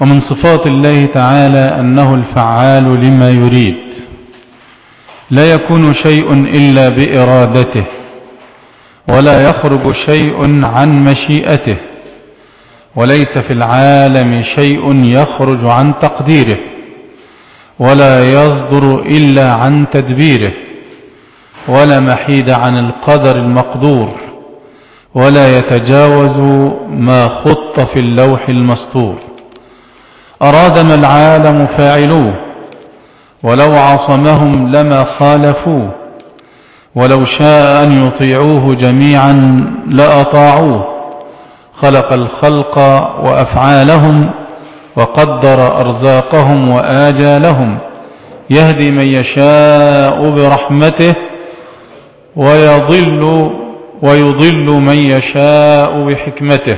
ومن صفات الله تعالى أنه الفعال لما يريد. لا يكون شيء إلا بإرادته ولا يخرج شيء عن مشيئته وليس في العالم شيء يخرج عن تقديره ولا يصدر إلا عن تدبيره ولا محيد عن القدر المقدور ولا يتجاوز ما خط في اللوح المسطور أراد ما العالم فاعلوه ولو عصمهم لما خالفوه ولو شاء أن يطيعوه جميعا لأطاعوه. خلق الخلق وأفعالهم وقدر أرزاقهم وآجالهم. يهدي من يشاء برحمته ويضل ويضل من يشاء بحكمته.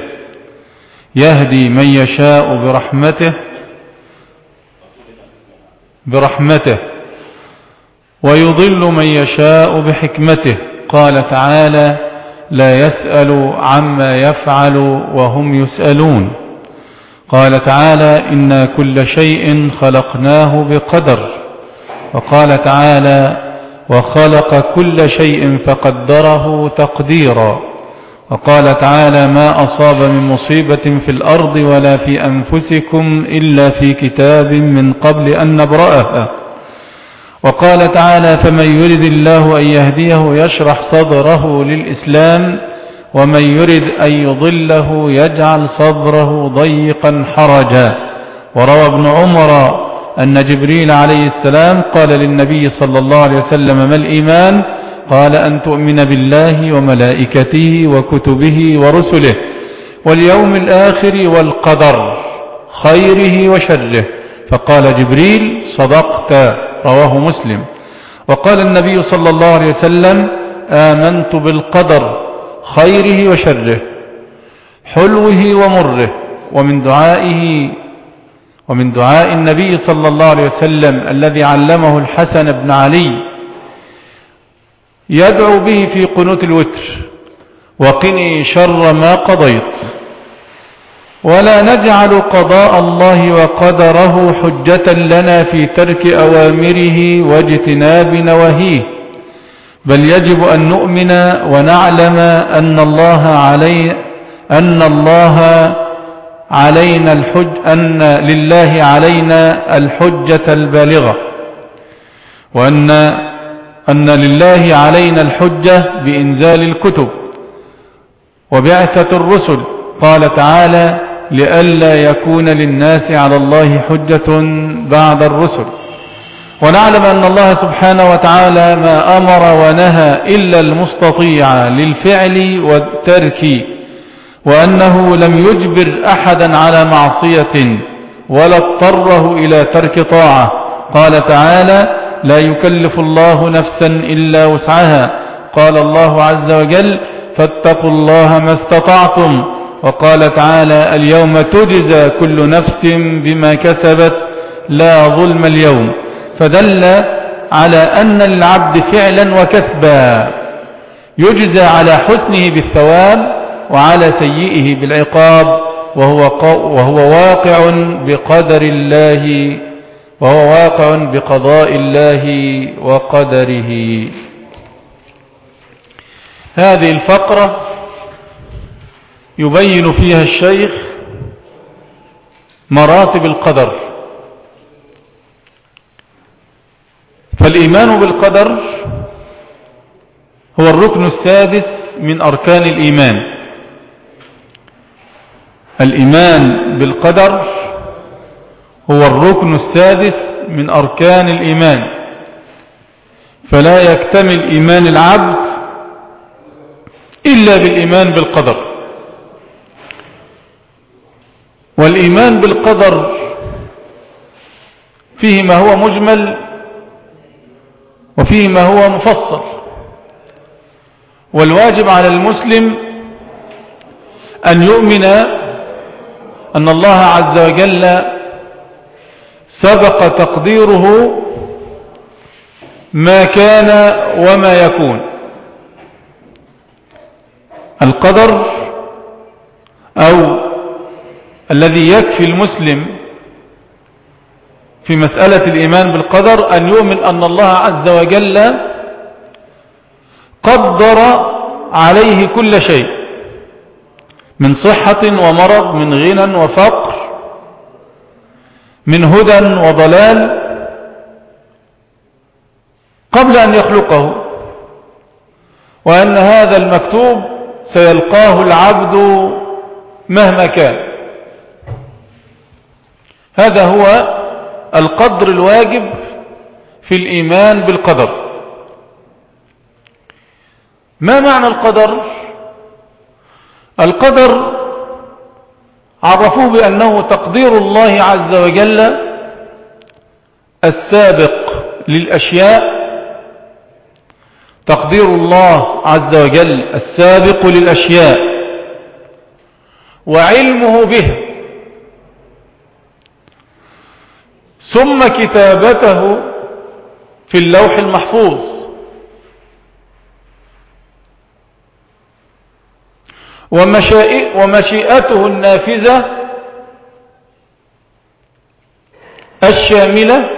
يهدي من يشاء برحمته برحمته. ويضل من يشاء بحكمته. قال تعالى لا يسأل عما يفعل وهم يسألون. قال تعالى إنا كل شيء خلقناه بقدر. وقال تعالى وخلق كل شيء فقدره تقديرا. وقال تعالى ما أصاب من مصيبة في الأرض ولا في أنفسكم إلا في كتاب من قبل أن نبرأها وقال تعالى فمن يرد الله أن يهديه يشرح صدره للإسلام ومن يرد أن يضله يجعل صدره ضيقا حرجا. وروى ابن عمر أن جبريل عليه السلام قال للنبي صلى الله عليه وسلم ما الإيمان قال أن تؤمن بالله وملائكته وكتبه ورسله واليوم الآخر والقدر خيره وشره. فقال جبريل صدقت رواه مسلم. وقال النبي صلى الله عليه وسلم آمنت بالقدر خيره وشره حلوة ومره. ومن دعائه ومن دعاء النبي صلى الله عليه وسلم الذي علمه الحسن بن علي يدعو به في قنوت الوتر. وقني شر ما قضيت. ولا نجعل قضاء الله وقدره حجة لنا في ترك أوامره واجتناب نواهيه. بل يجب أن نؤمن ونعلم أن الله علي أن الله علينا الحج أن لله علينا الحجة البالغة. وأن أن لله علينا الحجة بإنزال الكتب وبعثة الرسل. قال تعالى لئلا يكون للناس على الله حجة بعد الرسل. ونعلم أن الله سبحانه وتعالى ما أمر ونهى إلا المستطيع للفعل والترك وأنه لم يجبر أحدا على معصية ولا اضطره إلى ترك طاعة. قال تعالى لا يكلف الله نفسا إلا وسعها. قال الله عز وجل فاتقوا الله ما استطعتم. وقال تعالى اليوم تجزى كل نفس بما كسبت لا ظلم اليوم. فدل على أن للعبد فعلا وكسبا. يجزى على حسنه بالثواب وعلى سيئه بالعقاب. وهو, وهو واقع بقدر الله وهو واقع بقضاء الله وقدره. هذه الفقرة يبين فيها الشيخ مراتب القدر. فالإيمان بالقدر هو الركن السادس من أركان الإيمان. الإيمان بالقدر هو الركن السادس من أركان الإيمان. فلا يكتمل إيمان العبد إلا بالإيمان بالقدر. والإيمان بالقدر فيه ما هو مجمل وفيه ما هو مفصل. والواجب على المسلم أن يؤمن أن الله عز وجل سبق تقديره ما كان وما يكون. القدر أو الذي يكفي المسلم في مسألة الإيمان بالقدر أن يؤمن أن الله عز وجل قدر عليه كل شيء من صحة ومرض من غنى وفقر. من هدى وضلال قبل أن يخلقه وأن هذا المكتوب سيلقاه العبد مهما كان. هذا هو القدر الواجب في الإيمان بالقدر. ما معنى القدر؟ القدر عرفوه بأنه تقدير الله عز وجل السابق للأشياء. تقدير الله عز وجل السابق للأشياء. وعلمه به. ثم كتابته في اللوح المحفوظ. ومشيئته النافذة الشاملة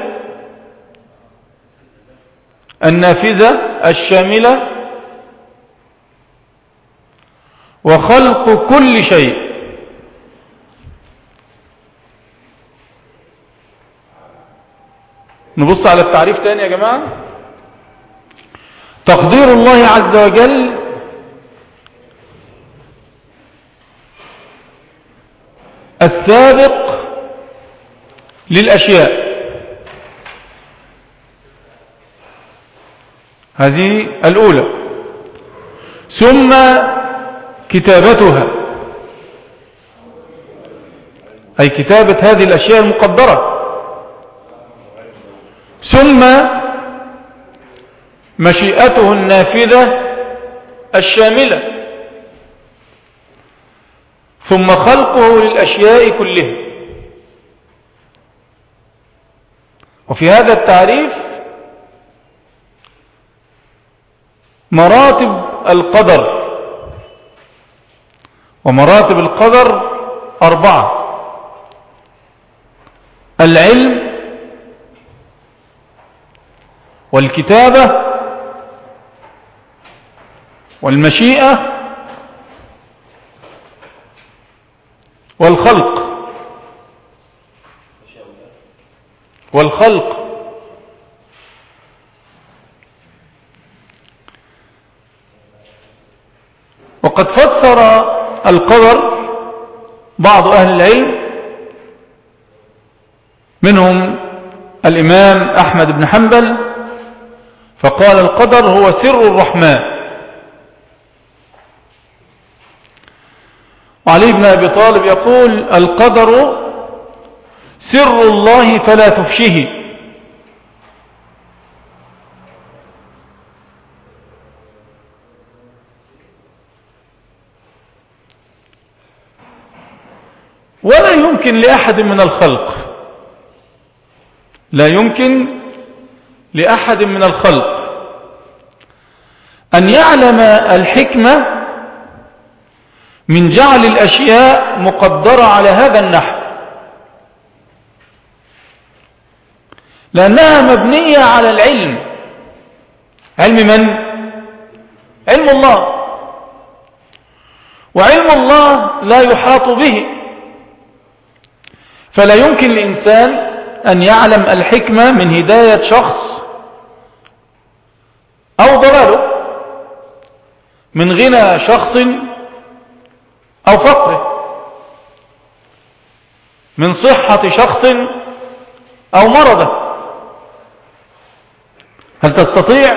النافذة الشاملة وخلق كل شيء. نبص على التعريف تاني يا جماعة. تقدير الله عز وجل السابق للأشياء. هذه الأولى. ثم كتابتها. أي كتابة هذه الأشياء المقدرة ثم مشيئته النافذة الشاملة. ثم خلقه للأشياء كلها. وفي هذا التعريف مراتب القدر ومراتب القدر أربعة. العلم والكتابة والمشيئة والخلق. والخلق. وقد فسر القدر بعض أهل العلم منهم الإمام أحمد بن حنبل فقال القدر هو سر الرحمن. وعلي بن أبي طالب يقول القدر سر الله فلا تفشه ولا يمكن لأحد من الخلق لا يمكن لأحد من الخلق أن يعلم الحكمة من جعل الأشياء مقدرة على هذا النحو. لأنها مبنية على العلم. علم من؟ علم الله. وعلم الله لا يحاط به. فلا يمكن لإنسان أن يعلم الحكمة من هداية شخص أو ضلاله. من غنى شخص أو فقره. من صحة شخص أو مرضه. هل تستطيع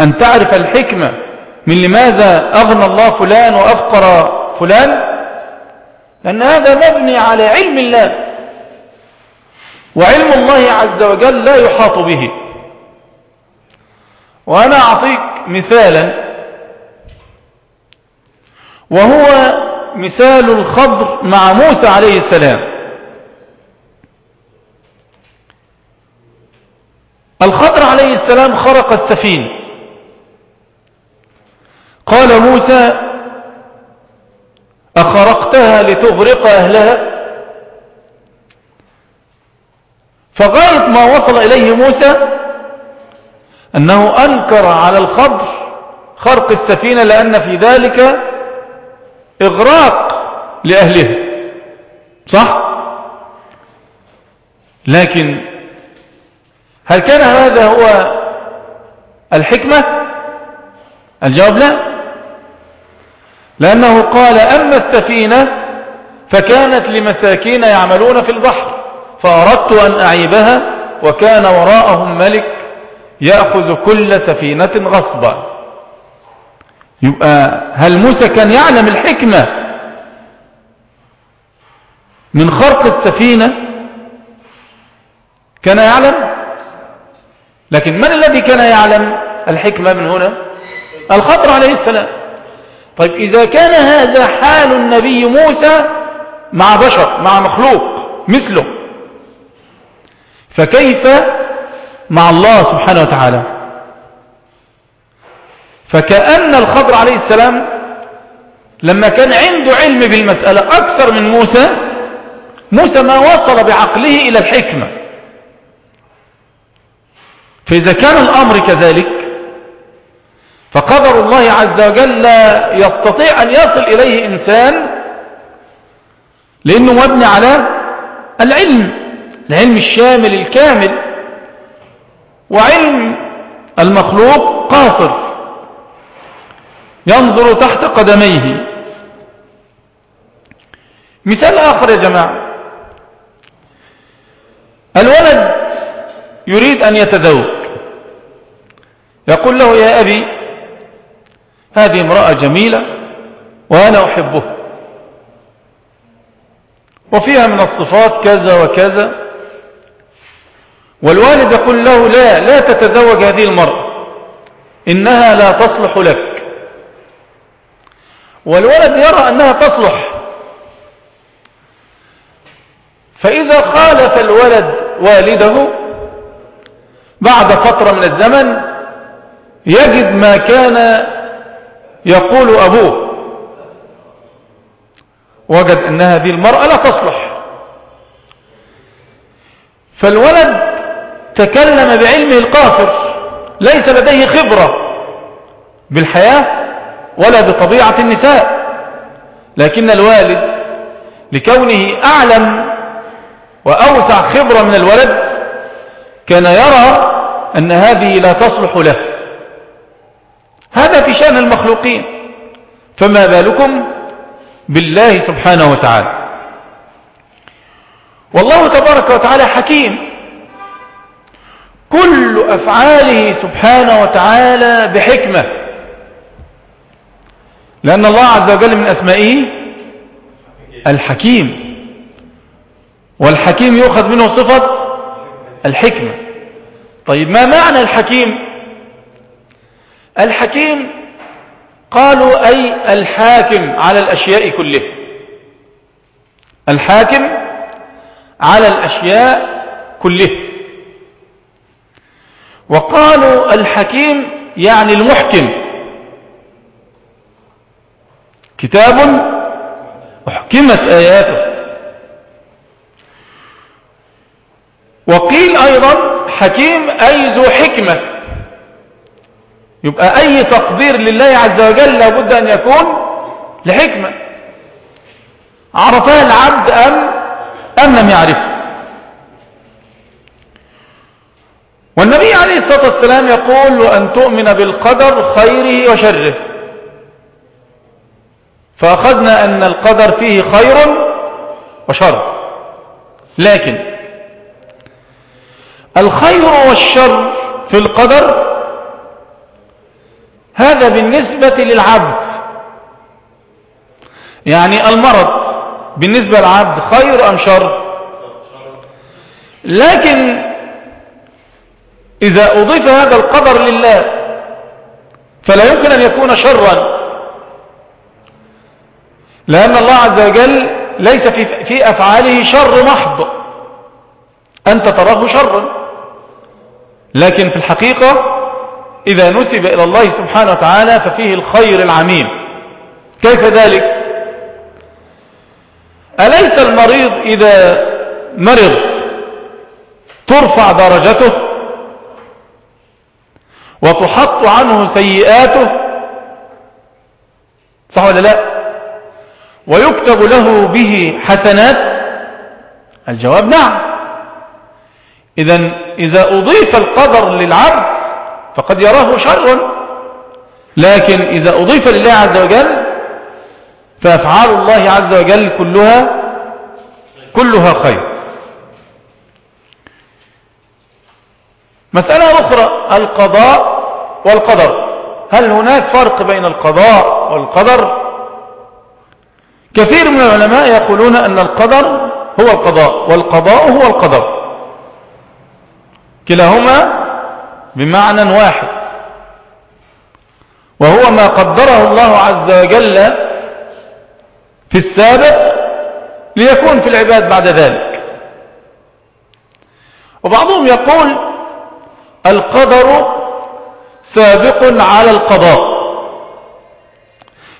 أن تعرف الحكمة من لماذا أغنى الله فلان وأفقر فلان؟ لأن هذا مبني على علم الله. وعلم الله عز وجل لا يحاط به. وأنا أعطيك مثالا وهو مثال الخضر مع موسى عليه السلام. الخضر عليه السلام خرق السفينة قال موسى أخرقتها لتغرق أهلها؟ فغاية ما وصل إليه موسى أنه أنكر على الخضر خرق السفينة لأن في ذلك إغراق لأهله صح؟ لكن هل كان هذا هو الحكمة؟ الجواب لا. لأنه قال أما السفينة فكانت لمساكين يعملون في البحر فأردت أن أعيبها وكان وراءهم ملك يأخذ كل سفينة غصبا. يبقى هل موسى كان يعلم الحكمة من خرق السفينة؟ كان يعلم؟ لكن من الذي كان يعلم الحكمة من هنا؟ الخطر عليه السلام. طيب إذا كان هذا حال النبي موسى مع بشر مع مخلوق مثله فكيف مع الله سبحانه وتعالى؟ فكأن الخضر عليه السلام لما كان عنده علم بالمسألة أكثر من موسى موسى ما وصل بعقله إلى الحكمة. فإذا كان الأمر كذلك فقدر الله عز وجل لا يستطيع أن يصل إليه إنسان لأنه مبني على العلم العلم الشامل الكامل وعلم المخلوق قاصر. ينظر تحت قدميه. مثال آخر يا جماعة. الولد يريد أن يتزوج يقول له يا أبي هذه امرأة جميلة وأنا أحبه. وفيها من الصفات كذا وكذا. والوالد يقول له لا لا تتزوج هذه المرأة. إنها لا تصلح لك. والولد يرى أنها تصلح. فإذا خالف الولد والده بعد فترة من الزمن يجد ما كان يقول أبوه. وجد أن هذه المرأة لا تصلح. فالولد تكلم بعلمه القاصر ليس لديه خبرة بالحياة ولا بطبيعة النساء. لكن الوالد لكونه أعلم وأوسع خبرة من الولد كان يرى أن هذه لا تصلح له. هذا في شأن المخلوقين. فما بالكم بالله سبحانه وتعالى؟ والله تبارك وتعالى حكيم. كل أفعاله سبحانه وتعالى بحكمة. لأن الله عز وجل من أسمائه الحكيم. والحكيم يؤخذ منه صفة الحكمة. طيب ما معنى الحكيم؟ الحكيم قالوا أي الحاكم على الأشياء كلها. الحاكم على الأشياء كلها. وقالوا الحكيم يعني المحكم. كتاب أحكمت آياته. وقيل أيضا حكيم أي ذو حكمة. يبقى أي تقدير لله عز وجل لابد أن يكون لحكمة. عرفها العبد أم, أم لم يعرفه. والنبي عليه الصلاة والسلام يقول وأن تؤمن بالقدر خيره وشره. فأخذنا أن القدر فيه خير وشر. لكن الخير والشر في القدر هذا بالنسبة للعبد. يعني المرض بالنسبة للعبد خير أم شر؟ لكن إذا أضيف هذا القدر لله فلا يمكن أن يكون شرا. لأن الله عز وجل ليس في, في أفعاله شر محض. أنت تراه شرا. لكن في الحقيقة إذا نسب إلى الله سبحانه وتعالى ففيه الخير العميم. كيف ذلك؟ أليس المريض إذا مرض ترفع درجته وتحط عنه سيئاته؟ صح ولا لا؟ ويكتب له به حسنات؟ الجواب نعم. إذا إذا أضيف القدر للعبد فقد يراه شرا لكن إذا أضيف لله عز وجل فأفعال الله عز وجل كلها كلها خير. مسألة أخرى القضاء والقدر. هل هناك فرق بين القضاء والقدر؟ كثير من العلماء يقولون أن القدر هو القضاء والقضاء هو القدر. كلاهما بمعنى واحد. وهو ما قدره الله عز وجل في السابق ليكون في العباد بعد ذلك. وبعضهم يقول القدر سابق على القضاء.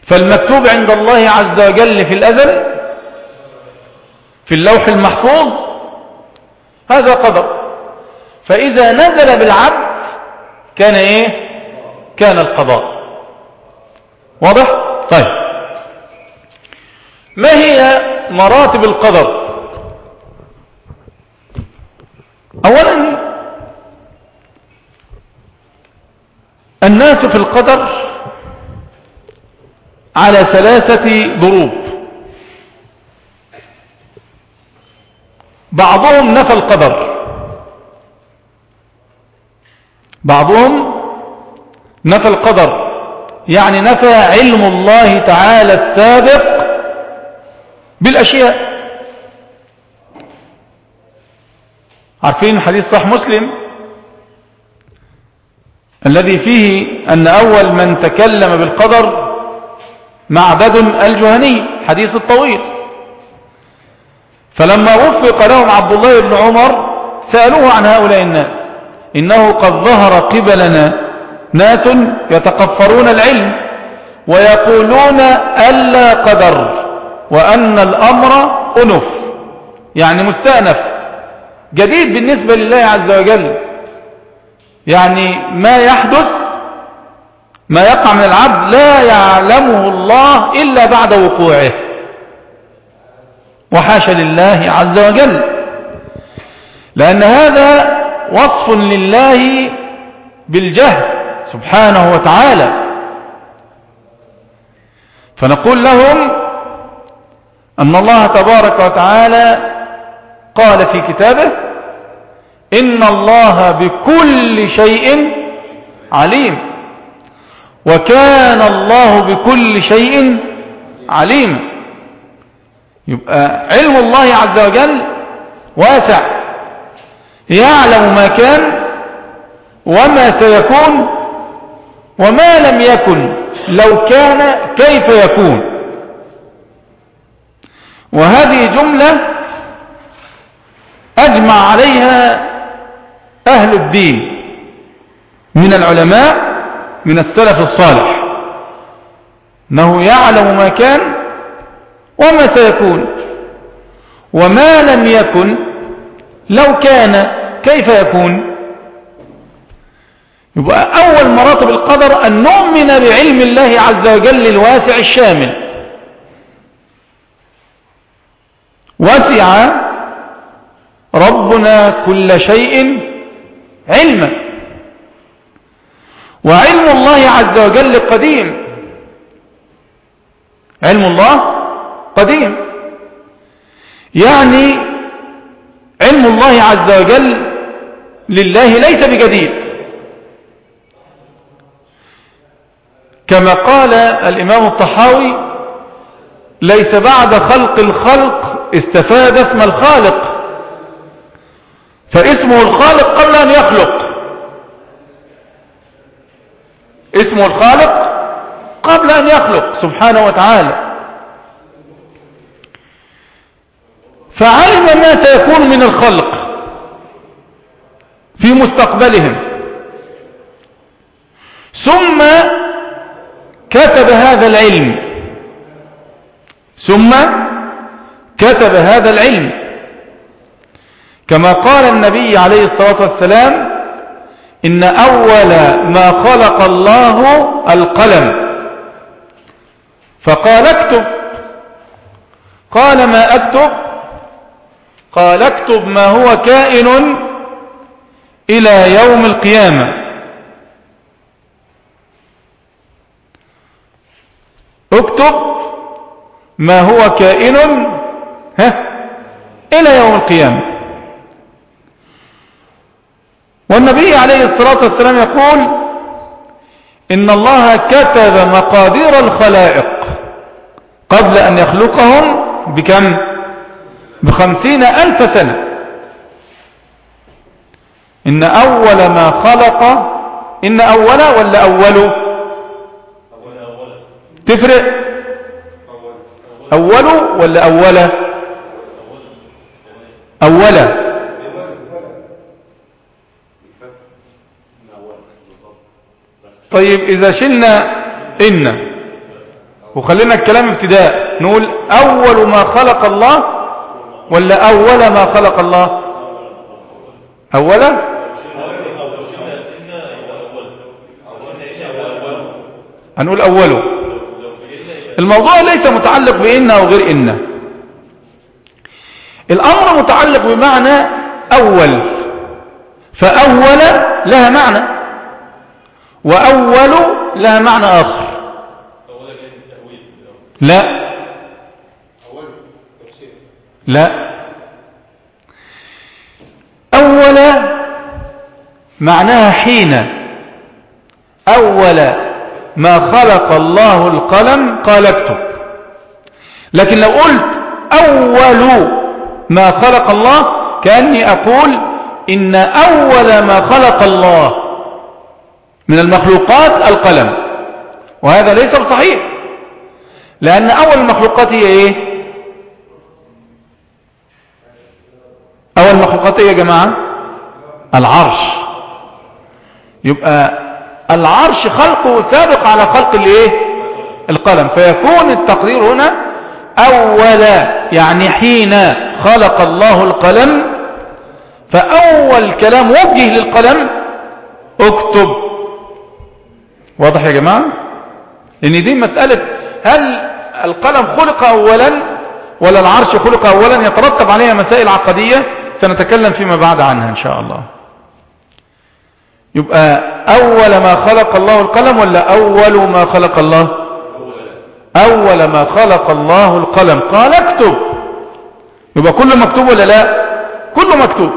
فالمكتوب عند الله عز وجل في الأزل في اللوح المحفوظ هذا قدر. فإذا نزل بالعبد كان إيه؟ كان القضاء. واضح؟ طيب. ما هي مراتب القدر؟ أولا الناس في القدر على ثلاثة ضروب. بعضهم نفى القدر. بعضهم نفى القدر. يعني نفى علم الله تعالى السابق بالأشياء. عارفين حديث صح مسلم؟ الذي فيه أن أول من تكلم بالقدر معبد الجهني حديث الطويل. فلما وفق لهم عبد الله بن عمر سألوه عن هؤلاء الناس. إنه قد ظهر قبلنا ناس يتقفرون العلم ويقولون ألا قدر وأن الأمر أنف يعني مستأنف. جديد بالنسبة لله عز وجل يعني ما يحدث ما يقع من العبد لا يعلمه الله إلا بعد وقوعه. وحاشا لله عز وجل. لأن هذا وصف لله بالجهل سبحانه وتعالى. فنقول لهم أن الله تبارك وتعالى قال في كتابه إن الله بكل شيء عليم. وكان الله بكل شيء عليم. يبقى علم الله عز وجل واسع. يعلم ما كان وما سيكون وما لم يكن. لو كان كيف يكون. وهذه جملة أجمع عليها أهل الدين من العلماء من السلف الصالح. أنه يعلم ما كان وما سيكون. وما لم يكن لو كان كيف يكون؟ يبقى أول مراتب القدر أن نؤمن بعلم الله عز وجل الواسع الشامل. وسع ربنا كل شيء علما. وعلم الله عز وجل قديم. علم الله قديم. يعني علم الله عز وجل لله ليس بجديد. كما قال الإمام الطحاوي ليس بعد خلق الخلق استفاد اسم الخالق فاسمه الخالق قبل أن يخلق. اسمه الخالق قبل أن يخلق سبحانه وتعالى. فعلم ما سيكون من الخلق في مستقبلهم. ثم كتب هذا العلم. ثم كتب هذا العلم. كما قال النبي عليه الصلاة والسلام إن أول ما خلق الله القلم. فقال اكتب. قال ما أكتب؟ قال اكتب ما هو كائن إلى يوم القيامة. اكتب ما هو كائن ها إلى يوم القيامة. والنبي عليه الصلاة والسلام يقول إن الله كتب مقادير الخلائق قبل أن يخلقهم بكم؟ بخمسين ألف سنة. إن أول ما خلق إن أول ولا أول؟ تفرق. أول ولا أول؟ أول. طيب إذا شلنا إن وخلينا الكلام ابتداء نقول أول ما خلق الله ولا أول ما خلق الله؟ أولا هنقول أوله الموضوع ليس متعلق بإن أو غير إن. الأمر متعلق بمعنى أول فأول لها معنى. وأول لها معنى آخر. لا. لا. أول معناها حين. أول ما خلق الله القلم قال اكتب. لكن لو قلت أول ما خلق الله كأني أقول إن أول ما خلق الله من المخلوقات القلم. وهذا ليس بصحيح. لأن أول المخلوقات هي إيه؟ أول المخلوقات إيه يا جماعة؟ العرش. يبقى العرش خلقه سابق على خلق الإيه؟ القلم. فيكون التقدير هنا أول يعني حين خلق الله القلم فأول كلام وجه للقلم اكتب. واضح يا جماعة؟ لأن دي مسألة هل القلم خلق اولا ولا العرش خلق اولا؟ يترتب عليها مسائل عقدية سنتكلم فيما بعد عنها إن شاء الله. يبقى أول ما خلق الله القلم ولا أول ما خلق الله؟ أول ما خلق الله القلم. قال اكتب. يبقى كل مكتوب ولا لا؟ كل مكتوب.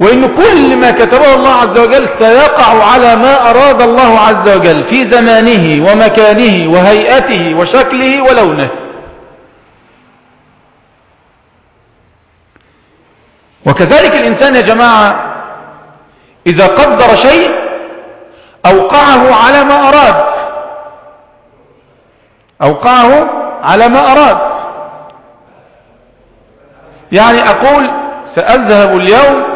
وإن كل ما كتبه الله عز وجل سيقع على ما أراد الله عز وجل في زمانه ومكانه وهيئته وشكله ولونه. وكذلك الإنسان يا جماعة إذا قدر شيء أوقعه على ما أراد. أوقعه على ما أراد. يعني أقول سأذهب اليوم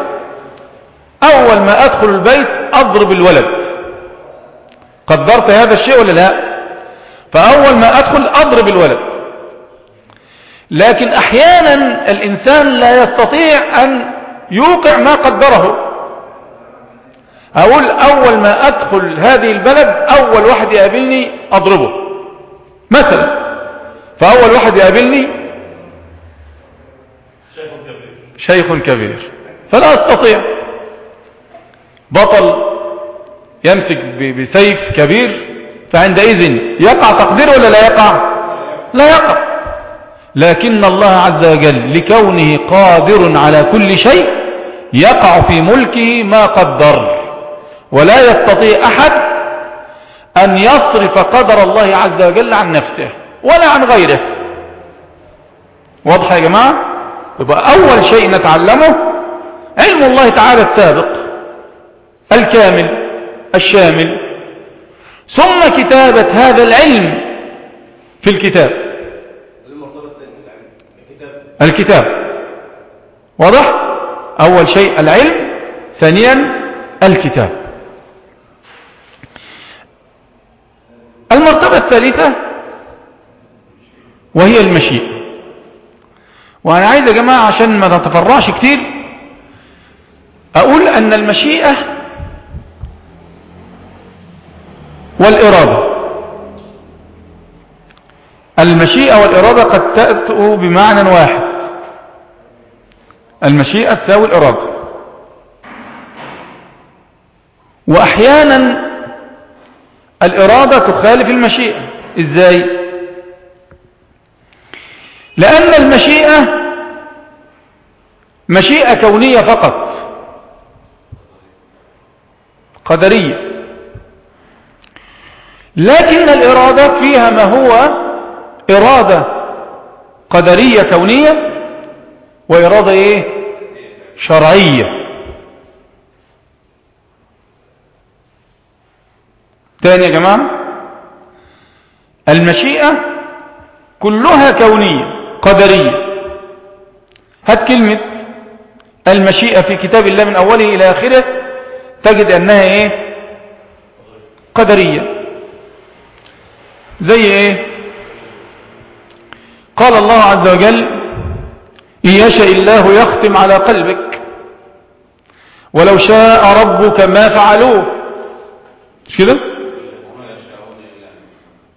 أول ما أدخل البيت أضرب الولد. قدرت هذا الشيء ولا لا؟ فأول ما أدخل أضرب الولد. لكن أحيانا الإنسان لا يستطيع أن يوقع ما قدره. أقول أول ما أدخل هذه البلد أول واحد يقابلني أضربه. مثلا فأول واحد يقابلني شيخ كبير. فلا أستطيع. بطل يمسك بسيف كبير فعندئذ يقع تقدير ولا لا يقع؟ لا يقع. لكن الله عز وجل لكونه قادر على كل شيء يقع في ملكه ما قدر ولا يستطيع أحد أن يصرف قدر الله عز وجل عن نفسه ولا عن غيره. واضح يا جماعة؟ يبقى أول شيء نتعلمه علم الله تعالى السابق. الكامل الشامل. ثم كتابة هذا العلم في الكتاب. الكتاب. واضح؟ أول شيء العلم ثانيا الكتاب. المرتبة الثالثة وهي المشيئة. وأنا عايز يا جماعة عشان ما تتفرعش كتير أقول أن المشيئة والإرادة. المشيئة والإرادة قد تأتوا بمعنى واحد. المشيئة تساوي الإرادة. وأحيانا الإرادة تخالف المشيئة. إزاي؟ لأن المشيئة مشيئة كونية فقط. قدرية. لكن الإرادة فيها ما هو؟ إرادة قدرية كونية وإرادة إيه؟ شرعية. تاني يا جماعة المشيئة كلها كونية قدرية. هات كلمة المشيئة في كتاب الله من أوله إلى آخره تجد أنها إيه؟ قدرية. زي إيه؟ قال الله عز وجل إن يشاء الله يختم على قلبك ولو شاء ربك ما فعلوه. مش كده؟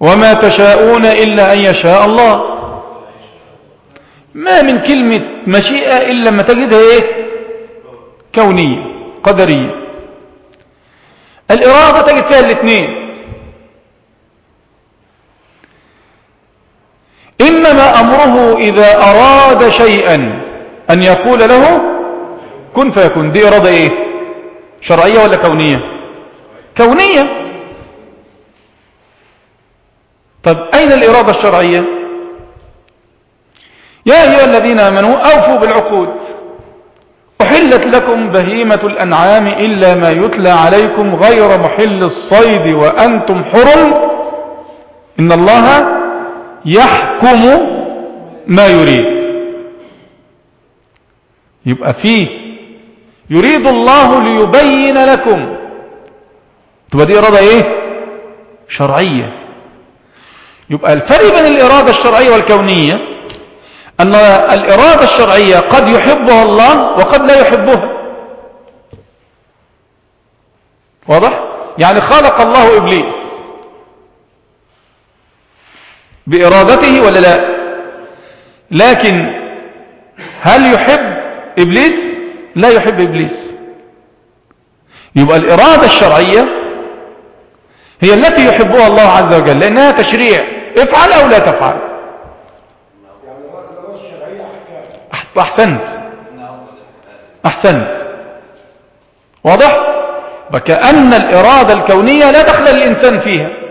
وما تشاءون إلا أن يشاء الله. ما من كلمة مشيئة إلا لما تجدها إيه؟ كونية قدرية. الإرادة تجد فيها الاثنين. إنما أمره إذا أراد شيئا أن يقول له كن فيكون. دي إرادة إيه؟ شرعية ولا كونية؟ كونية. طب أين الإرادة الشرعية؟ يا أيها الذين آمنوا أوفوا بالعقود. أحلت لكم بهيمة الأنعام إلا ما يتلى عليكم غير محل الصيد وأنتم حرم. إن الله يحكم ما يريد. يبقى فيه يريد الله ليبين لكم. تبقى دي إرادة إيه؟ شرعية. يبقى الفرق بين الإرادة الشرعية والكونية أن الإرادة الشرعية قد يحبها الله وقد لا يحبها. واضح؟ يعني خلق الله إبليس. بإرادته ولا لا؟ لكن هل يحب إبليس؟ لا يحب إبليس. يبقى الإرادة الشرعية هي التي يحبها الله عز وجل لأنها تشريع. افعل أو لا تفعل. أحسنت. أحسنت. واضح؟ وكأن الإرادة الكونية لا دخل للإنسان فيها.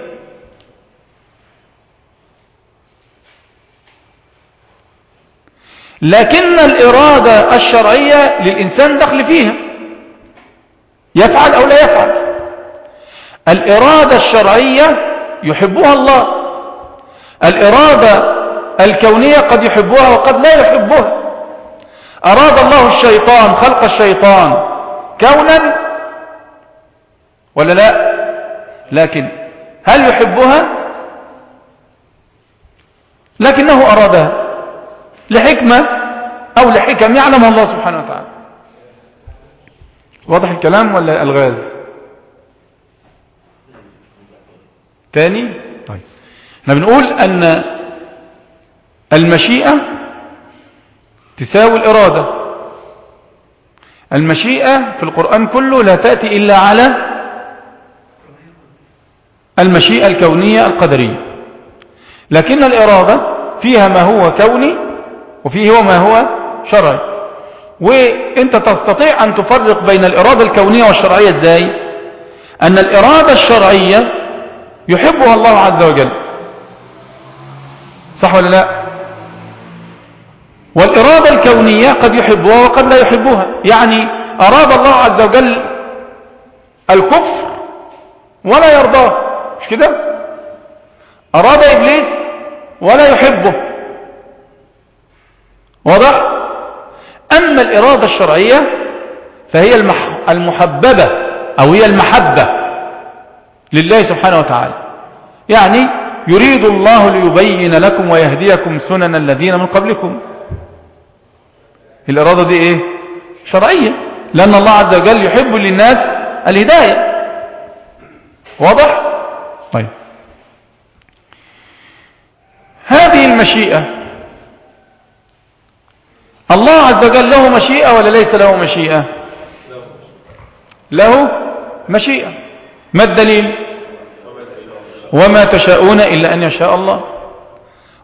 لكن الإرادة الشرعية للإنسان دخل فيها. يفعل أو لا يفعل. الإرادة الشرعية يحبها الله. الإرادة الكونية قد يحبها وقد لا يحبها. أراد الله الشيطان خلق الشيطان كونا ولا لا؟ لكن هل يحبها؟ لكنه أرادها. لحكمة أو لحكم يعلمها الله سبحانه وتعالى. واضح الكلام ولا الغاز؟ تاني؟ طيب. إحنا بنقول أن المشيئة تساوي الإرادة. المشيئة في القرآن كله لا تأتي إلا على المشيئة الكونية القدرية. لكن الإرادة فيها ما هو كوني وفيه ما هو شرعي. وانت تستطيع أن تفرق بين الإرادة الكونية والشرعية إزاي؟ أن الإرادة الشرعية يحبها الله عز وجل. صح ولا لا؟ والإرادة الكونية قد يحبها وقد لا يحبها. يعني أراد الله عز وجل الكفر ولا يرضاه. مش كده؟ أراد إبليس ولا يحبه. واضح؟ أما الإرادة الشرعية فهي المحببة أو هي المحبة لله سبحانه وتعالى. يعني يريد الله ليبين لكم ويهديكم سنن الذين من قبلكم. الإرادة دي إيه؟ شرعية. لأن الله عز وجل يحب للناس الهداية. واضح؟ طيب. هذه المشيئة الله عز وجل له مشيئة ولا ليس له مشيئة؟ له مشيئة. ما الدليل؟ وما تشاءون إلا أن يشاء الله.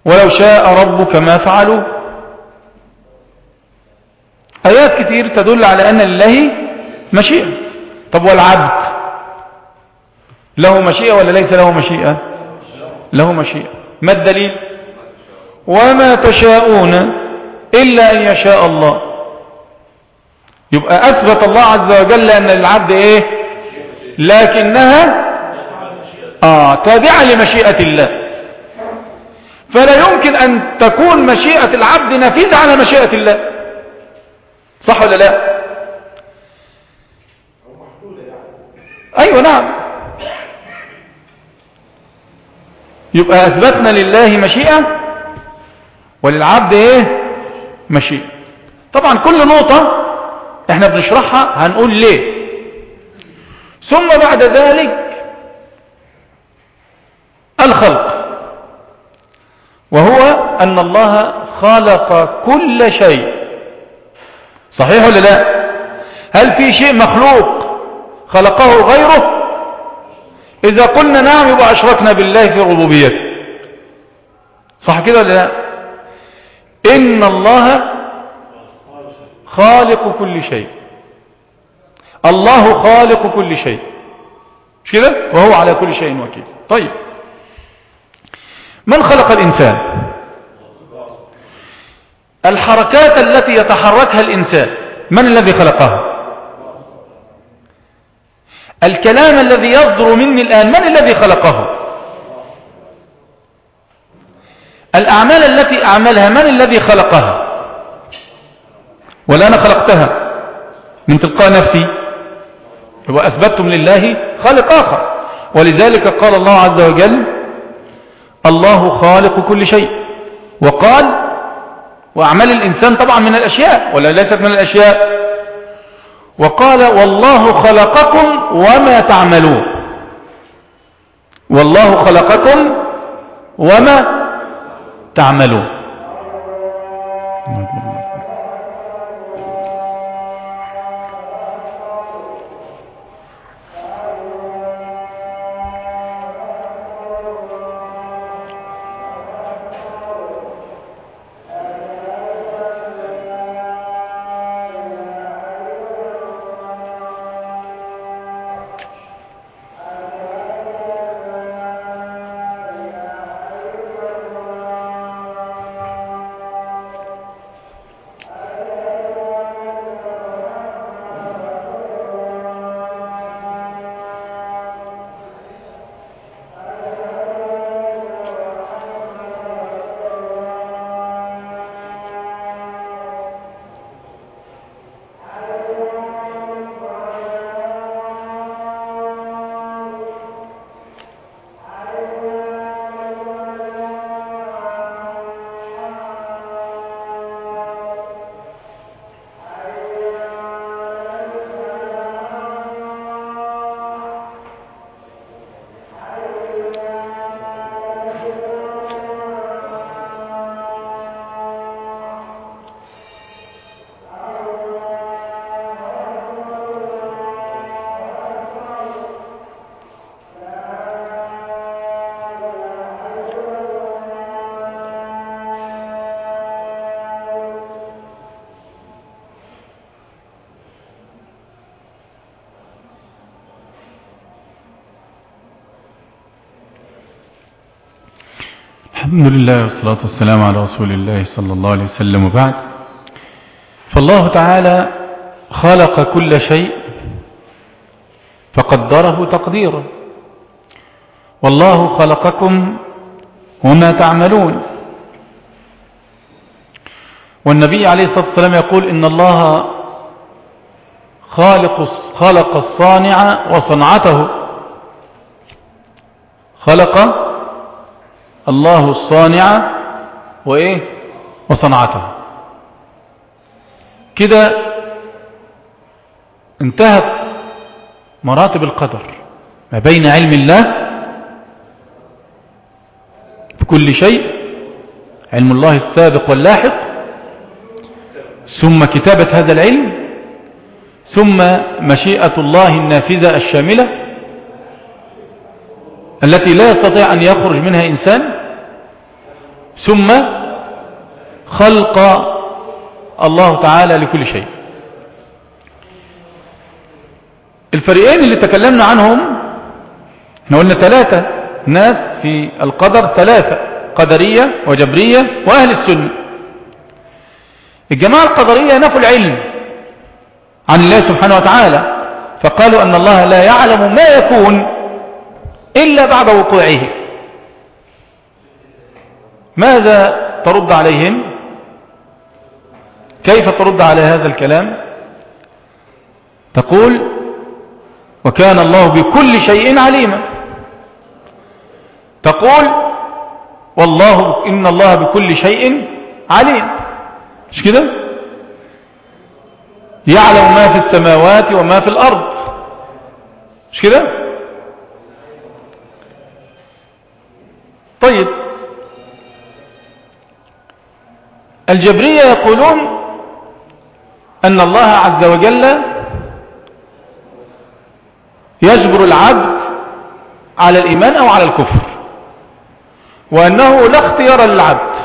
ولو شاء ربك ما فعلوا. آيات كتير تدل على أن لله مشيئة. طب والعبد له مشيئة ولا ليس له مشيئة؟ له مشيئة. ما الدليل؟ وما تشاءون إلا أن يشاء الله. يبقى أثبت الله عز وجل أن العبد إيه؟ لكنها آه تابعة لمشيئة الله. فلا يمكن أن تكون مشيئة العبد نفيذة على مشيئة الله. صح ولا لا؟ أيوة نعم. يبقى أثبتنا لله مشيئة وللعبد إيه؟ مشيئة طبعا كل نقطة إحنا بنشرحها هنقول ليه. ثم بعد ذلك الخلق. وهو أن الله خلق كل شيء. صحيح ولا لا؟ هل في شيء مخلوق خلقه غيره؟ إذا قلنا نعم يبقى أشركنا بالله في ربوبيته. صح كده ولا لا؟ إن الله خالق كل شيء. الله خالق كل شيء. مش كده؟ وهو على كل شيء وكيل. طيب. من خلق الإنسان؟ الحركات التي يتحركها الإنسان. من الذي خلقها؟ الكلام الذي يصدر مني الآن من الذي خلقه؟ الأعمال التي أعملها من الذي خلقها؟ ولا أنا خلقتها من تلقاء نفسي. وأثبتتم لله خالق آخر ولذلك قال الله عز وجل الله خالق كل شيء. وقال وأعمال الإنسان طبعا من الأشياء ولا ليست من الأشياء. وقال والله خلقكم وما تعملون. والله خلقكم وما تعملون الحمد لله والصلاة والسلام على رسول الله صلى الله عليه وسلم وبعد. فالله تعالى خلق كل شيء فقدره تقديرا والله خلقكم وما تعملون. والنبي عليه الصلاة والسلام يقول إن الله خالق خلق الصانع وصنعته. خلق الله الصانع وإيه؟ وصنعته. كده انتهت مراتب القدر ما بين علم الله في كل شيء علم الله السابق واللاحق ثم كتابة هذا العلم ثم مشيئة الله النافذة الشاملة التي لا يستطيع أن يخرج منها إنسان ثم خلق الله تعالى لكل شيء. الفريقين اللي تكلمنا عنهم إحنا قلنا ثلاثة ناس في القدر ثلاثة قدرية وجبرية وأهل السنة. الجماعة القدرية نفوا العلم عن الله سبحانه وتعالى فقالوا أن الله لا يعلم ما يكون إلا بعد وقوعه. ماذا ترد عليهم؟ كيف ترد على هذا الكلام؟ تقول وكان الله بكل شيء عليما. تقول والله إن الله بكل شيء عليم. مش كده؟ يعلم ما في السماوات وما في الأرض. مش كده؟ طيب. الجبرية يقولون أن الله عز وجل يجبر العبد على الإيمان أو على الكفر وأنه لا اختيار للعبد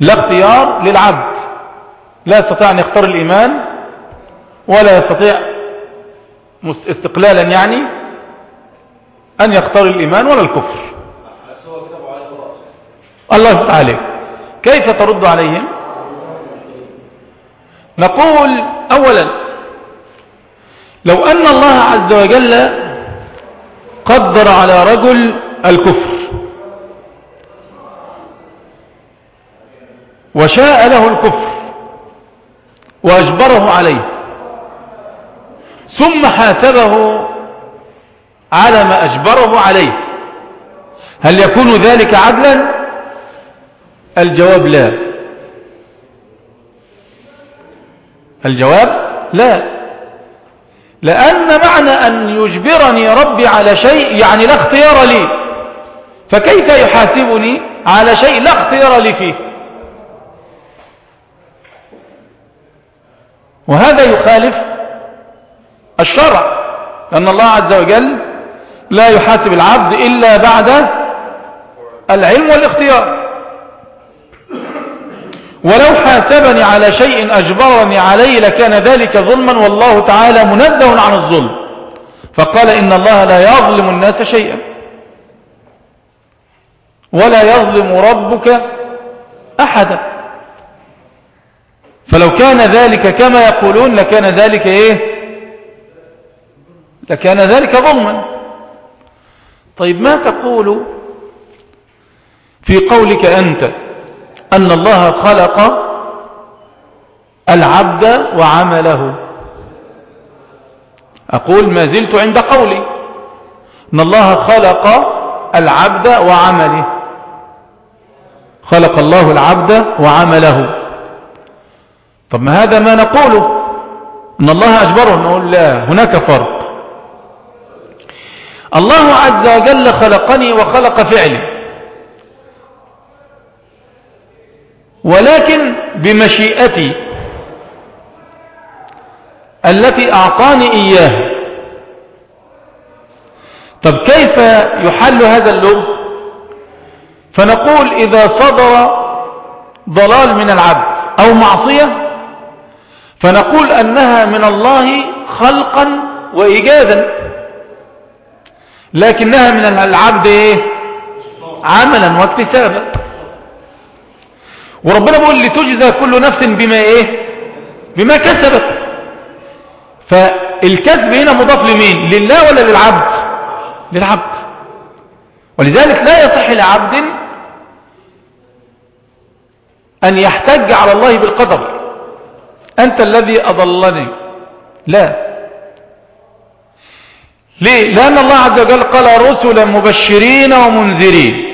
لا اختيار للعبد لا يستطيع أن يختار الإيمان ولا يستطيع استقلالا يعني أن يختار الإيمان ولا الكفر. الله يفتح عليك كيف ترد عليهم؟ نقول أولا لو أن الله عز وجل قدر على رجل الكفر وشاء له الكفر وأجبره عليه ثم حاسبه على ما أجبره عليه هل يكون ذلك عدلا؟ الجواب لا. الجواب لا. لأن معنى أن يجبرني ربي على شيء يعني لا اختيار لي. فكيف يحاسبني على شيء لا اختيار لي فيه؟ وهذا يخالف الشرع لأن الله عز وجل لا يحاسب العبد إلا بعد العلم والاختيار. ولو حاسبني على شيء أجبرني عليه لكان ذلك ظلما والله تعالى منزه عن الظلم. فقال إن الله لا يظلم الناس شيئا. ولا يظلم ربك أحدا. فلو كان ذلك كما يقولون لكان ذلك إيه؟ لكان ذلك ظلما. طيب ما تقول في قولك أنت أن الله خلق العبد وعمله. أقول ما زلت عند قولي. أن الله خلق العبد وعمله. خلق الله العبد وعمله. طب ما هذا ما نقوله؟ أن الله أجبره نقول لا هناك فرق. الله عز وجل خلقني وخلق فعلي. ولكن بمشيئتي التي أعطاني إياه. طب كيف يحل هذا اللغز؟ فنقول إذا صدر ضلال من العبد أو معصية فنقول أنها من الله خلقا وإيجادا لكنها من العبد إيه؟ عملا واكتسابا. وربنا بيقول لتجزى كل نفس بما إيه؟ بما كسبت. فالكسب هنا مضاف لمين؟ لله ولا للعبد؟ للعبد. ولذلك لا يصح لعبد أن يحتج على الله بالقدر. أنت الذي أضلني. لا. ليه؟ لأن الله عز وجل قال رسلا مبشرين ومنذرين.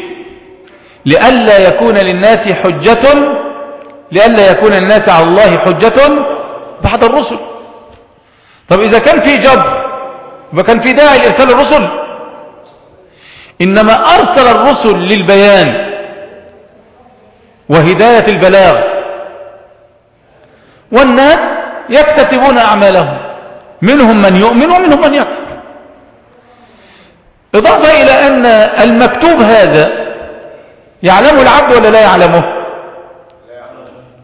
لئلا يكون للناس حجة لئلا يكون الناس على الله حجة بعد الرسل. طب إذا كان في جبر وكان في داعي لإرسال الرسل إنما أرسل الرسل للبيان وهداية البلاغ والناس يكتسبون أعمالهم منهم من يؤمن ومنهم من يكفر. إضافة إلى أن المكتوب هذا يعلمه العبد ولا لا يعلمه؟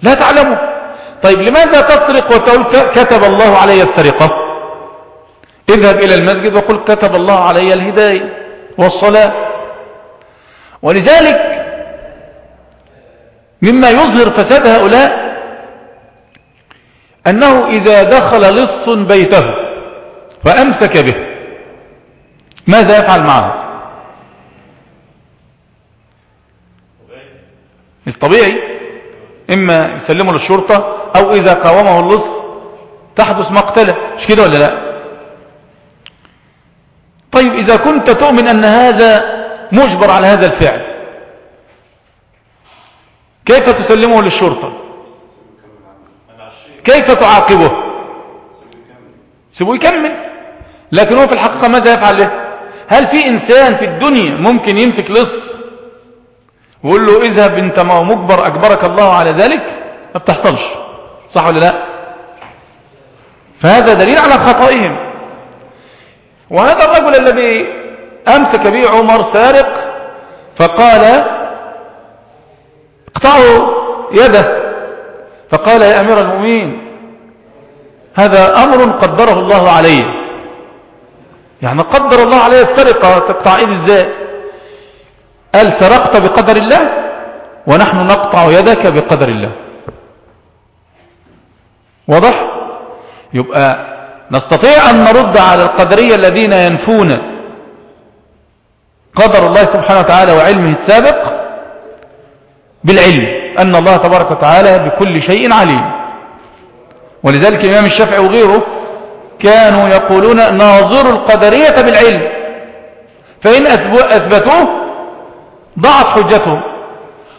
لا تعلمه. طيب لماذا تسرق وتقول كتب الله علي السرقة؟ اذهب إلى المسجد وقل كتب الله علي الهداية والصلاة. ولذلك مما يظهر فساد هؤلاء أنه إذا دخل لص بيته فأمسك به ماذا يفعل معه؟ الطبيعي. إما يسلمه للشرطة أو إذا قاومه اللص تحدث مقتله. مش كده ولا لا؟ طيب إذا كنت تؤمن أن هذا مجبر على هذا الفعل كيف تسلمه للشرطة؟ كيف تعاقبه؟ سيبه يكمل. لكن هو في الحقيقة ماذا يفعل له؟ هل في إنسان في الدنيا ممكن يمسك لص ويقول له اذهب انت ما مجبر أجبرك الله على ذلك؟ ما بتحصلش. صح ولا لا؟ فهذا دليل على خطئهم. وهذا الرجل الذي أمسك به عمر سارق فقال اقطعوا يده. فقال يا أمير المؤمنين هذا أمر قدره الله عليه. يعني قدر الله عليه السرقة تقطع إيد إزاي؟ قال سرقت بقدر الله؟ ونحن نقطع يدك بقدر الله. واضح؟ يبقى نستطيع أن نرد على القدرية الذين ينفون قدر الله سبحانه وتعالى وعلمه السابق بالعلم أن الله تبارك وتعالى بكل شيء عليم. ولذلك الإمام الشافعي وغيره كانوا يقولون ناظر القدرية بالعلم فإن أثبتوه ضاعت حجتهم.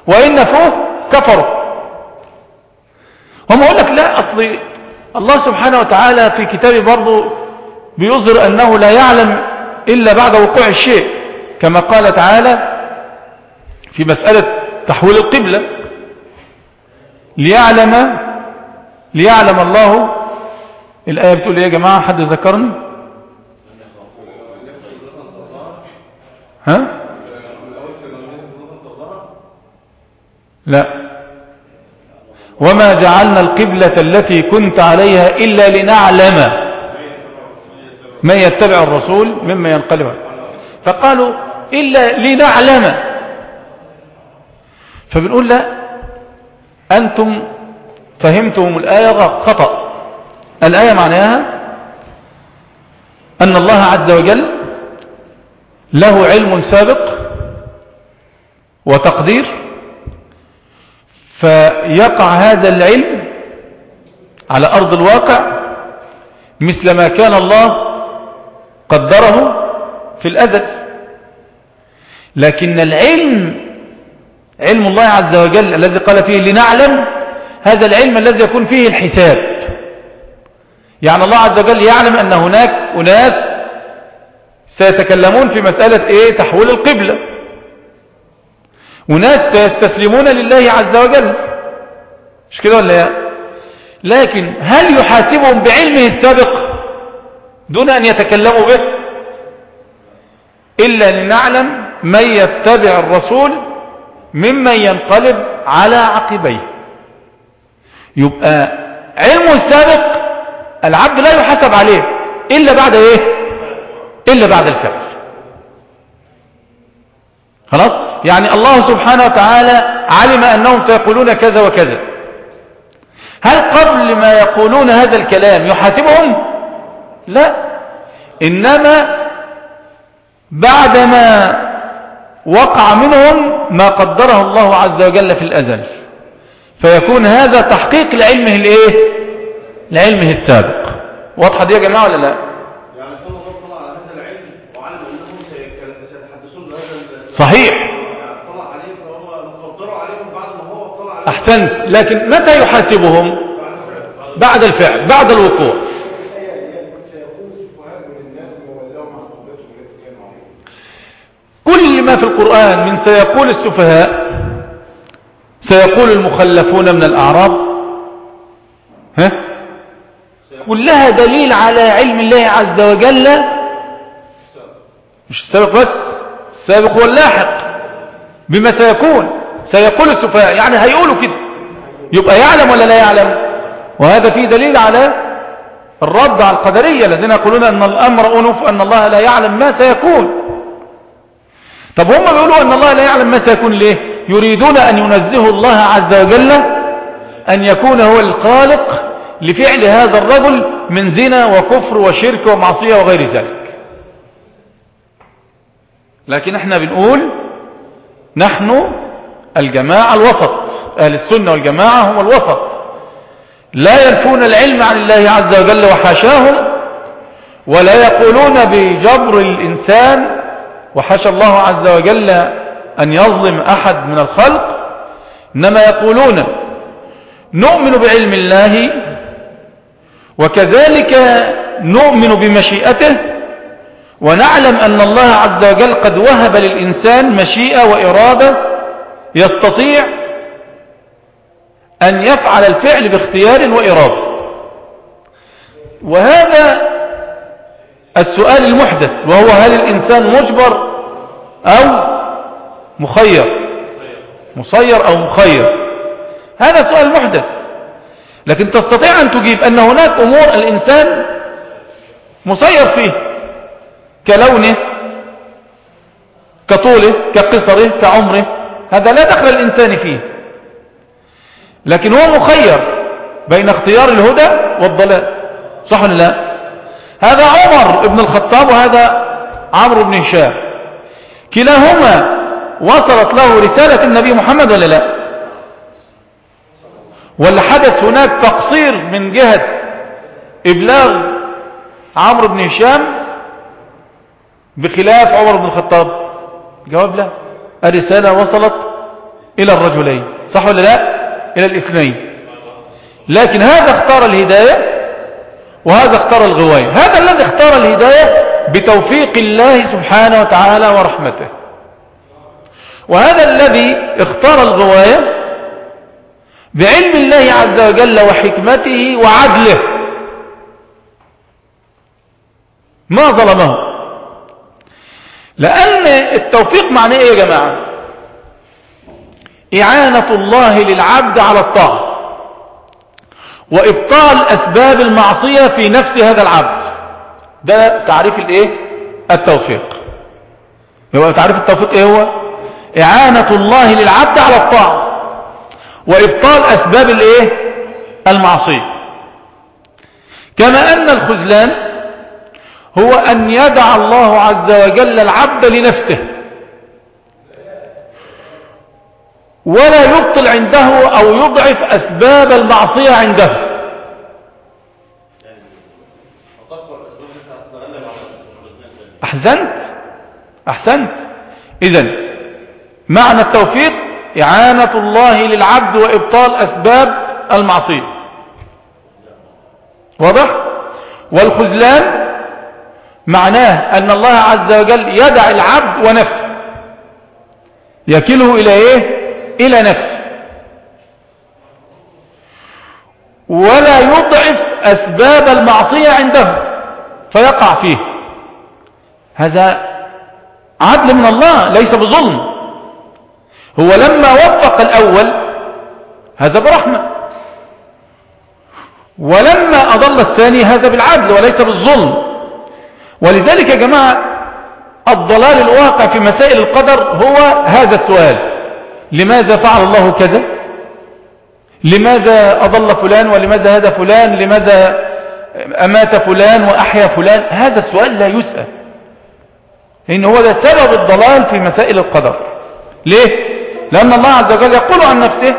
وإن نفوه كفروا. هم يقول لك لا أصلي الله سبحانه وتعالى في كتابه برضه بيظهر أنه لا يعلم إلا بعد وقوع الشيء. كما قال تعالى في مسألة تحويل القبلة ليعلم ليعلم الله. الآية بتقول إيه يا جماعة؟ حد ذكرني؟ ها؟ لا. وما جعلنا القبلة التي كنت عليها إلا لنعلم من يتبع الرسول مما ينقلب. فقالوا إلا لنعلم. فبنقول لا. أنتم فهمتم الآية خطأ. الآية معناها أن الله عز وجل له علم سابق وتقدير فيقع هذا العلم على أرض الواقع مثل ما كان الله قدره في الأزل. لكن العلم علم الله عز وجل الذي قال فيه لنعلم هذا العلم الذي يكون فيه الحساب. يعني الله عز وجل يعلم أن هناك أناس سيتكلمون في مسألة إيه؟ تحويل القبلة. وناس سيستسلمون لله عز وجل. مش كده ولا لا لكن هل يحاسبهم بعلمه السابق دون أن يتكلموا به؟ إلا لنعلم من يتبع الرسول ممن ينقلب على عقبيه. يبقى علمه السابق العبد لا يحاسب عليه إلا بعد إيه؟ إلا بعد الفعل. خلاص؟ يعني الله سبحانه وتعالى علم أنهم سيقولون كذا وكذا. هل قبل ما يقولون هذا الكلام يحاسبهم؟ لا. إنما بعدما وقع منهم ما قدره الله عز وجل في الأزل. فيكون هذا تحقيق لعلمه الإيه؟ لعلمه السابق. واضحة دي يا جماعة ولا لا؟ يعني طلع على هذا العلم وعلم أنهم سيتحدثون بهذا صحيح يعني طلع عليه فهو مقدره عليهم بعد ما هو اطلع عليهم أحسنت لكن متى يحاسبهم؟ بعد فعل بعد الفعل بعد الوقوع. كل ما في القرآن من سيقول السفهاء سيقول المخلفون من الأعراب ها؟ كلها دليل على علم الله عز وجل. مش السابق بس السابق هو اللاحق بما سيكون. سيقول السفهاء يعني هيقولوا كده. يبقى يعلم ولا لا يعلم؟ وهذا فيه دليل على الرد على القدرية الذين يقولون أن الأمر أنف أن الله لا يعلم ما سيكون. طب هم بيقولوا أن الله لا يعلم ما سيكون ليه؟ يريدون أن ينزهوا الله عز وجل أن يكون هو الخالق لفعل هذا الرجل من زنا وكفر وشرك ومعصية وغير ذلك. لكن إحنا بنقول نحن الجماعة الوسط أهل السنة والجماعة هم الوسط. لا ينفون العلم عن الله عز وجل وحاشاهم ولا يقولون بجبر الإنسان وحاشى الله عز وجل أن يظلم أحد من الخلق. إنما يقولون نؤمن بعلم الله وكذلك نؤمن بمشيئته ونعلم أن الله عز وجل قد وهب للإنسان مشيئة وإرادة يستطيع أن يفعل الفعل باختيار وإرادة. وهذا السؤال المحدث وهو هل الإنسان مجبر أو مخير؟ مسير أو مخير؟ هذا سؤال محدث. لكن تستطيع أن تجيب أن هناك أمور الإنسان مسير فيه كلونه كطوله كقصره كعمره هذا لا دخل الإنسان فيه. لكن هو مخير بين اختيار الهدى والضلال. صح ولا لا؟ هذا عمر بن الخطاب وهذا عمرو بن هشام. كلاهما وصلت له رسالة النبي محمد ولا لا؟ ولا حدث هناك تقصير من جهة إبلاغ عمرو بن هشام بخلاف عمر بن الخطاب. جواب لا. الرسالة وصلت إلى الرجلين صح ولا لا؟ إلى الاثنين. لكن هذا اختار الهداية وهذا اختار الغواية. هذا الذي اختار الهداية بتوفيق الله سبحانه وتعالى ورحمته. وهذا الذي اختار الغواية بعلم الله عز وجل وحكمته وعدله. ما ظلمه؟ لأن التوفيق معناه إيه يا جماعة؟ إعانة الله للعبد على الطاعة وإبطال أسباب المعصية في نفس هذا العبد. ده تعريف الإيه؟ التوفيق. يبقى تعريف التوفيق إيه هو؟ إعانة الله للعبد على الطاعة وإبطال أسباب الإيه؟ المعصية. كما أن الخذلان هو أن يدع الله عز وجل العبد لنفسه. ولا يبطل عنده أو يضعف أسباب المعصية عنده. الخذلان أحسنت. إذن معنى التوفيق إعانة الله للعبد وإبطال أسباب المعصية. واضح؟ والخذلان معناه أن الله عز وجل يدع العبد ونفسه. يكله إلى إيه؟ إلى نفسه. ولا يضعف أسباب المعصية عنده. فيقع فيه. هذا عدل من الله ليس بظلم. هو لما وفق الأول هذا برحمة. ولما أضل الثاني هذا بالعدل وليس بالظلم. ولذلك يا جماعة الضلال الواقع في مسائل القدر هو هذا السؤال. لماذا فعل الله كذا؟ لماذا أضل فلان؟ ولماذا هدى فلان؟ لماذا أمات فلان؟ وأحيا فلان؟ هذا السؤال لا يسأل. إن هو ده سبب الضلال في مسائل القدر. ليه؟ لأن الله عز وجل يقول عن نفسه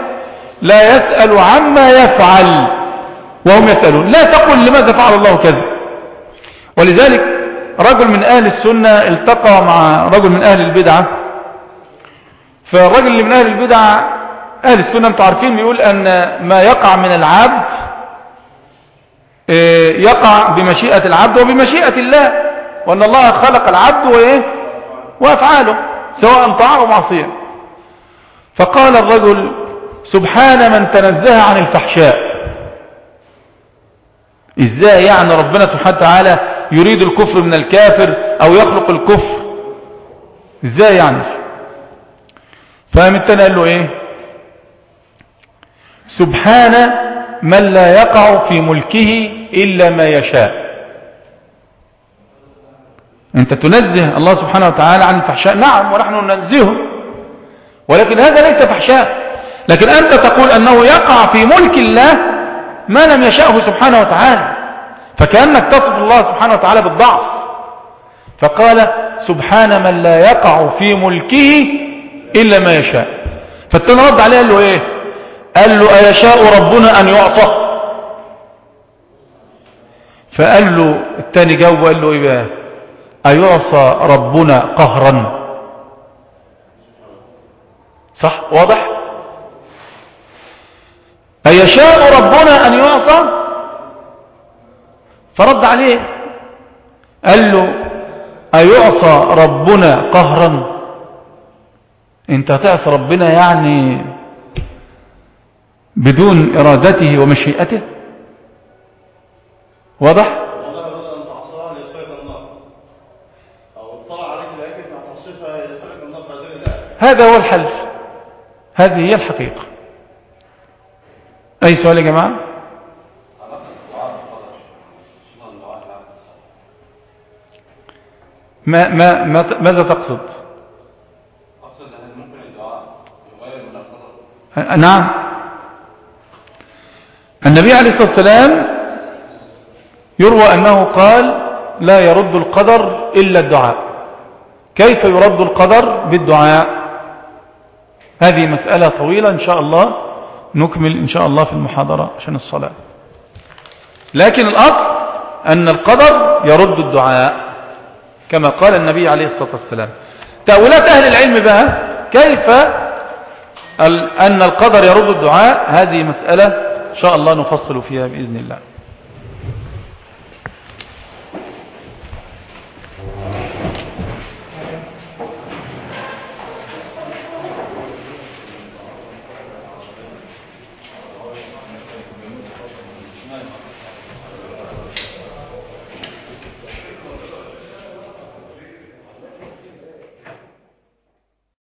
لا يسأل عما يفعل. وهم يسألون. لا تقل لماذا فعل الله كذا. ولذلك رجل من أهل السنة التقى مع رجل من أهل البدعة فالرجل اللي من أهل البدعة أهل السنة أنتم عارفين بيقول أن ما يقع من العبد آه، يقع بمشيئة العبد وبمشيئة الله وأن الله خلق العبد وإيه؟ وأفعاله سواء طاعة معصية. فقال الرجل سبحان من تنزه عن الفحشاء. إزاي يعني ربنا سبحانه وتعالى يريد الكفر من الكافر أو يخلق الكفر. إزاي يعني؟ فقام التاني قال له إيه؟ سبحان من لا يقع في ملكه إلا ما يشاء. أنت تنزه الله سبحانه وتعالى عن الفحشاء. نعم ونحن ننزهه. ولكن هذا ليس فحشاء. لكن أنت تقول أنه يقع في ملك الله ما لم يشأه سبحانه وتعالى. فكأنك تصف الله سبحانه وتعالى بالضعف. فقال سبحان من لا يقع في ملكه إلا ما يشاء. فالتاني رد عليه قال له إيه؟ قال له أيشاء ربنا أن يعصى. فقال له التاني جاوب وقال له إيه بقى؟ أيعصى ربنا قهرا. صح؟ واضح؟ أيشاء ربنا أن يعصى؟ فرد عليه. قال له أيعصى ربنا قهرا؟ أنت هتعصى ربنا يعني بدون إرادته ومشيئته؟ واضح؟ هذا هو الحل هذه هي الحقيقة. أي سؤال يا جماعة؟ ما ما ما ماذا تقصد؟ أقصد هل ممكن الدعاء يغير من القدر؟ نعم. النبي عليه الصلاة والسلام يروى أنه قال لا يرد القدر إلا الدعاء. كيف يرد القدر بالدعاء؟ هذه مسألة طويلة إن شاء الله. نكمل إن شاء الله في المحاضرة عشان الصلاة. لكن الأصل أن القدر يرد الدعاء. كما قال النبي عليه الصلاة والسلام. تأويلات أهل العلم بقى كيف أن القدر يرد الدعاء؟ هذه مسألة إن شاء الله نفصل فيها بإذن الله.